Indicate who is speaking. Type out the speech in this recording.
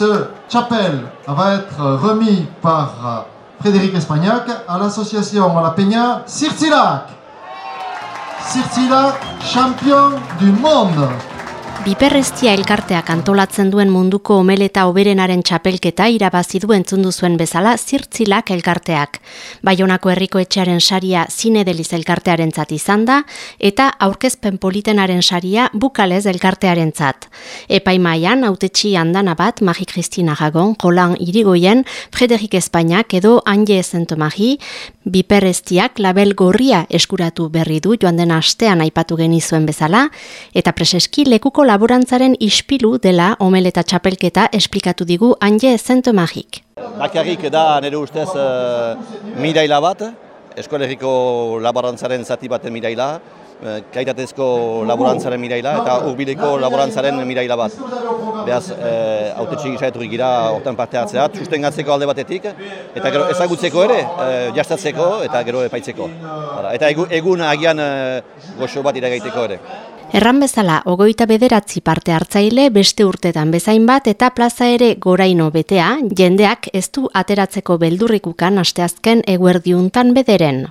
Speaker 1: Ce chapelle va être remis par Frédéric Espagnac à l'association à la Peña Sirtzilac. Sirtzilac, champion du monde.
Speaker 2: Biperreztia elkarteak antolatzen duen munduko omeleta oberenaren txapelketa irabazi du entzundu zuen bezala zirtzilak elkarteak. Baionako herriko etxearen saria zine deliz elkartearen zat izan da, eta aurkezpen politenaren saria bukalez elkartearen zat. Epaimaian, autetxi handana bat, Magi Kristina Jagon, Roland Irigoyen, Frederik Espainiak edo Anje Zentomagi, Biperreztiak label gorria eskuratu berri du joan den astean aipatu genizuen bezala, eta preseski lekuko laborantzaren ispilu dela omeleta txapelketa esplikatu digu Anje Zento Magik.
Speaker 3: Bakarrik da nire ustez uh, miraila bat, eskolegiko laborantzaren zati baten miraila, uh, kaitatezko laborantzaren miraila eta urbileko laborantzaren miraila bat. Beaz, uh, haute txik gira hortan parte hartzea, sustengatzeko alde batetik, eta gero ezagutzeko ere, uh, jastatzeko eta gero epaitzeko. Eta egun agian uh, goxo bat iragaiteko ere.
Speaker 2: Erran bezala, ogoita bederatzi parte hartzaile beste urtetan bezain bat eta plaza ere goraino betea, jendeak ez du ateratzeko beldurrikukan asteazken eguerdiuntan bederen.